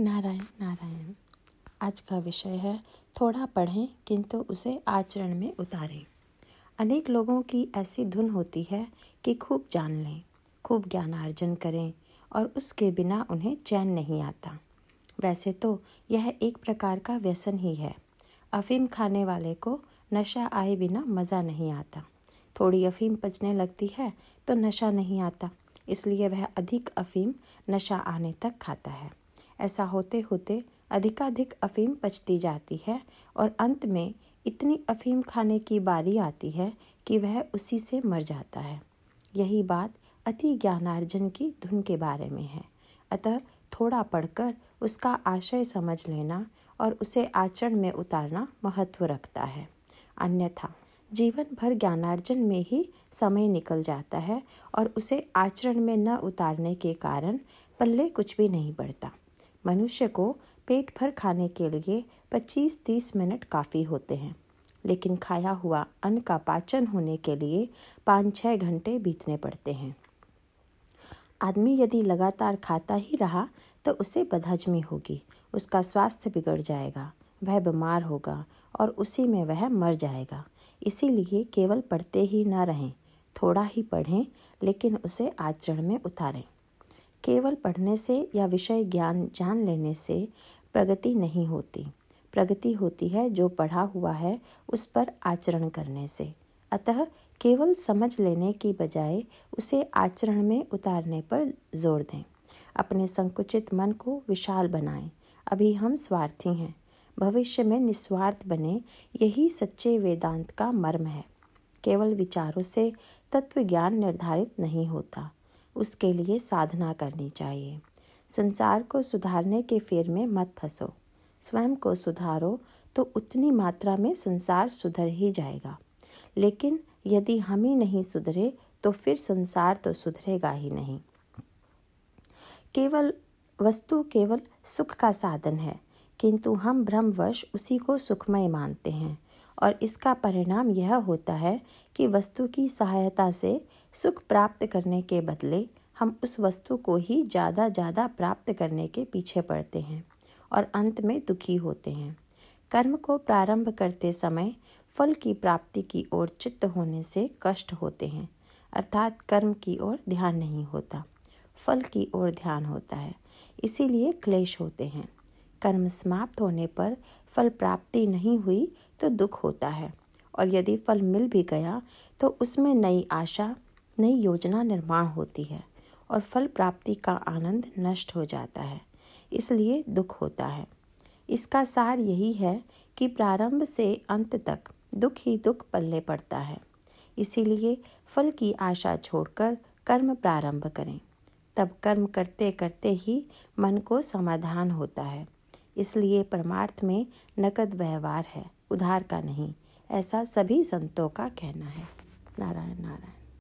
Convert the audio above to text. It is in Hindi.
नारायण नारायण, आज का विषय है, थोड़ा पढ़ें, किंतु उसे आचरण में उतारें। अनेक लोगों की ऐसी धुन होती है कि खूब जान लें, खूब ज्ञानार्जन करें और उसके बिना उन्हें चैन नहीं आता। वैसे तो यह एक प्रकार का व्यसन ही है। अफीम खाने वाले को नशा आए बिना मज़ा नहीं आता। थोड़ी अफीम पचने लगती है तो नशा नहीं आता, इसलिए वह अधिक अफीम नशा आने तक खाता है। ऐसा होते होते अधिकाधिक अफीम पचती जाती है और अंत में इतनी अफीम खाने की बारी आती है कि वह उसी से मर जाता है। यही बात अति ज्ञानार्जन की धुन के बारे में है। अतः थोड़ा पढ़कर उसका आशय समझ लेना और उसे आचरण में उतारना महत्व रखता है। अन्यथा जीवन भर ज्ञानार्जन में ही समय निकल जाता है और उसे आचरण में न उतारने के कारण पल्ले कुछ भी नहीं बढ़ता। मनुष्य को पेट भर खाने के लिए 25-30 मिनट काफ़ी होते हैं। लेकिन खाया हुआ अन्न का पाचन होने के लिए पाँच छः घंटे बीतने पड़ते हैं। आदमी यदि लगातार खाता ही रहा तो उसे बदहजमी होगी, उसका स्वास्थ्य बिगड़ जाएगा, वह बीमार होगा और उसी में वह मर जाएगा। इसीलिए केवल पढ़ते ही ना रहें, थोड़ा ही पढ़ें, लेकिन उसे आचरण में उतारें। केवल पढ़ने से या विषय ज्ञान, जान लेने से प्रगति नहीं होती। प्रगति होती है जो पढ़ा हुआ है उस पर आचरण करने से। अतः केवल समझ लेने की बजाय उसे आचरण में उतारने पर ज़ोर दें। अपने संकुचित मन को विशाल बनाएँ। अभी हम स्वार्थी हैं। भविष्य में निस्वार्थ बने यही सच्चे वेदांत का मर्म है। केवल विचारों से तत्व ज्ञान निर्धारित नहीं होता। उसके लिए साधना करनी चाहिए। संसार को सुधारने के फेर में मत फंसो। स्वयं को सुधारो तो उतनी मात्रा में संसार सुधर ही जाएगा। लेकिन यदि हम ही नहीं सुधरे तो फिर संसार तो सुधरेगा ही नहीं। केवल, वस्तु केवल सुख का साधन है, किंतु हम भ्रमवश उसी को सुखमय मानते हैं। और इसका परिणाम यह होता है कि वस्तु की सहायता से सुख प्राप्त करने के बदले हम उस वस्तु को ही ज़्यादा ज़्यादा प्राप्त करने के पीछे पड़ते हैं और अंत में दुखी होते हैं। कर्म को प्रारंभ करते समय फल की प्राप्ति की ओर चित्त होने से कष्ट होते हैं, अर्थात कर्म की ओर ध्यान नहीं होता, फल की ओर ध्यान होता है, इसीलिए क्लेश होते हैं। कर्म समाप्त होने पर फल प्राप्ति नहीं हुई तो दुख होता है। और यदि फल मिल भी गया तो उसमें नई आशा, नई योजना निर्माण होती है और फल प्राप्ति का आनंद नष्ट हो जाता है, इसलिए दुख होता है। इसका सार यही है कि प्रारंभ से अंत तक दुख ही दुख पल्ले पड़ता है। इसीलिए फल की आशा छोड़कर कर्म प्रारंभ करें। तब कर्म करते करते ही मन को समाधान होता है। इसलिए परमार्थ में नकद व्यवहार है, उधार का नहीं। ऐसा सभी संतों का कहना है। नारायण नारायण।